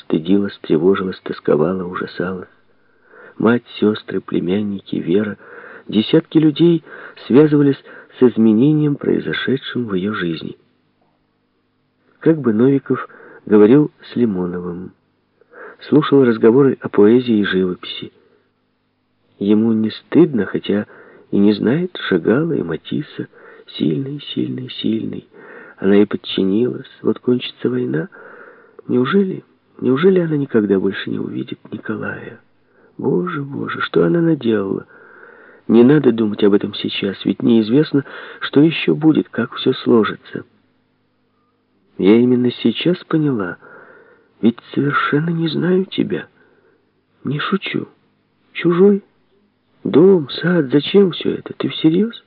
стыдилась, тревожилась, тосковала, ужасалась. Мать, сестры, племянники, Вера, десятки людей связывались с изменением, произошедшим в ее жизни. Как бы Новиков говорил с Лимоновым, слушал разговоры о поэзии и живописи. Ему не стыдно, хотя и не знает Шагала и Матисса, сильный, сильный, сильный. Она и подчинилась. Вот кончится война. Неужели, неужели она никогда больше не увидит Николая? Боже, боже, что она наделала? Не надо думать об этом сейчас, ведь неизвестно, что еще будет, как все сложится. Я именно сейчас поняла, ведь совершенно не знаю тебя. Не шучу. Чужой. Дом, сад, зачем все это? Ты всерьез?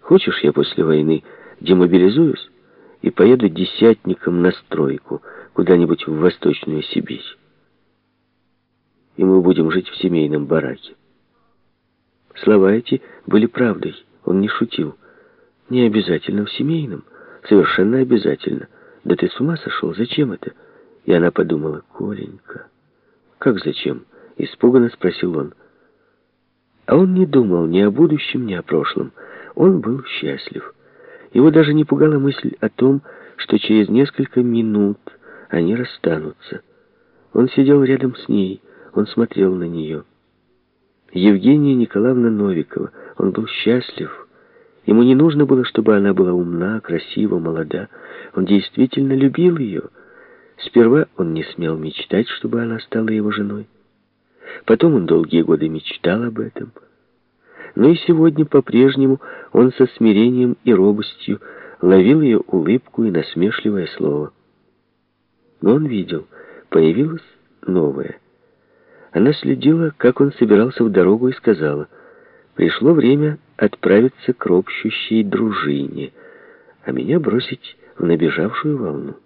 Хочешь, я после войны демобилизуюсь и поеду десятником на стройку куда-нибудь в Восточную Сибирь? И мы будем жить в семейном бараке. Слова эти были правдой. Он не шутил. Не обязательно в семейном. Совершенно обязательно. Да ты с ума сошел? Зачем это? И она подумала, Коленька. Как зачем? Испуганно спросил он. А он не думал ни о будущем, ни о прошлом. Он был счастлив. Его даже не пугала мысль о том, что через несколько минут они расстанутся. Он сидел рядом с ней, он смотрел на нее. Евгения Николаевна Новикова. Он был счастлив. Ему не нужно было, чтобы она была умна, красива, молода. Он действительно любил ее. Сперва он не смел мечтать, чтобы она стала его женой. Потом он долгие годы мечтал об этом. Но и сегодня по-прежнему он со смирением и робостью ловил ее улыбку и насмешливое слово. Но он видел, появилось новое. Она следила, как он собирался в дорогу, и сказала, «Пришло время отправиться к ропщущей дружине, а меня бросить в набежавшую волну».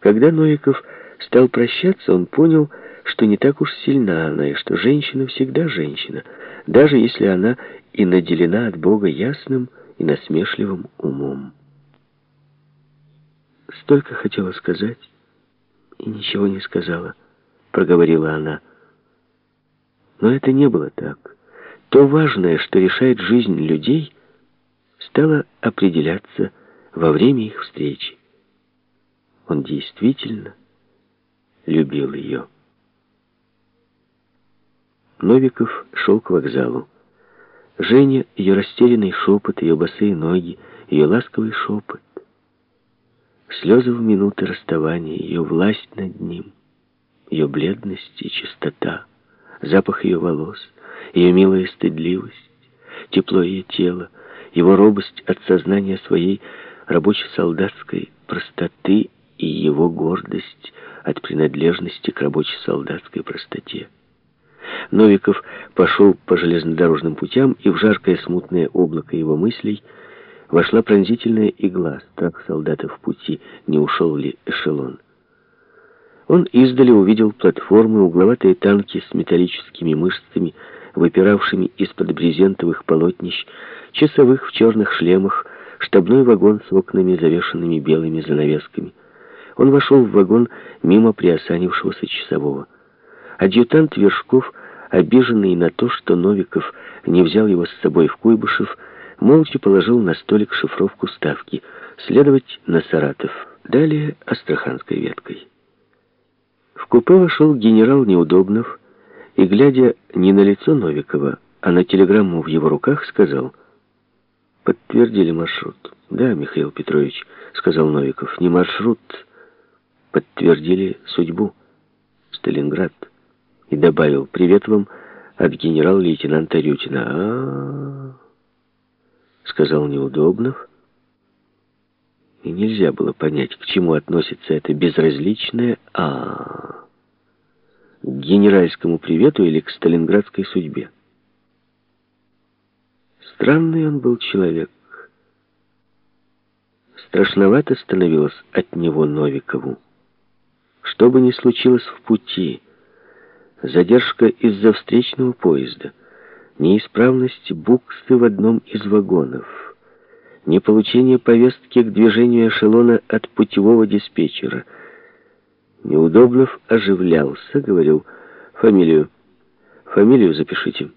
Когда Новиков стал прощаться, он понял, что не так уж сильна она, и что женщина всегда женщина, даже если она и наделена от Бога ясным и насмешливым умом. Столько хотела сказать, и ничего не сказала, проговорила она. Но это не было так. То важное, что решает жизнь людей, стало определяться во время их встречи. Он действительно любил ее. Новиков шел к вокзалу. Женя, ее растерянный шепот, ее босые ноги, ее ласковый шепот. Слезы в минуты расставания, ее власть над ним, ее бледность и чистота, запах ее волос, ее милая стыдливость, тепло ее тела, его робость от сознания своей рабоче-солдатской простоты и его гордость от принадлежности к рабоче-солдатской простоте. Новиков пошел по железнодорожным путям, и в жаркое смутное облако его мыслей вошла пронзительная игла, страх солдатов в пути, не ушел ли эшелон. Он издали увидел платформы, угловатые танки с металлическими мышцами, выпиравшими из-под брезентовых полотнищ, часовых в черных шлемах, штабной вагон с окнами, завешенными белыми занавесками. Он вошел в вагон мимо приосанившегося часового. Адъютант Вершков, обиженный на то, что Новиков не взял его с собой в Куйбышев, молча положил на столик шифровку ставки «Следовать на Саратов». Далее Астраханской веткой. В купе вошел генерал Неудобнов и, глядя не на лицо Новикова, а на телеграмму в его руках, сказал «Подтвердили маршрут». «Да, Михаил Петрович», — сказал Новиков, — «не маршрут, подтвердили судьбу. Сталинград» и добавил «Привет вам от генерал-лейтенанта Рютина». А -а -а, сказал Неудобнов. И нельзя было понять, к чему относится это безразличное «а». к генеральскому привету или к сталинградской судьбе. Странный он был человек. Страшновато становилось от него Новикову. Что бы ни случилось в пути, задержка из-за встречного поезда, неисправность буксы в одном из вагонов, неполучение повестки к движению эшелона от путевого диспетчера, Неудобнов оживлялся, говорил «Фамилию, фамилию запишите».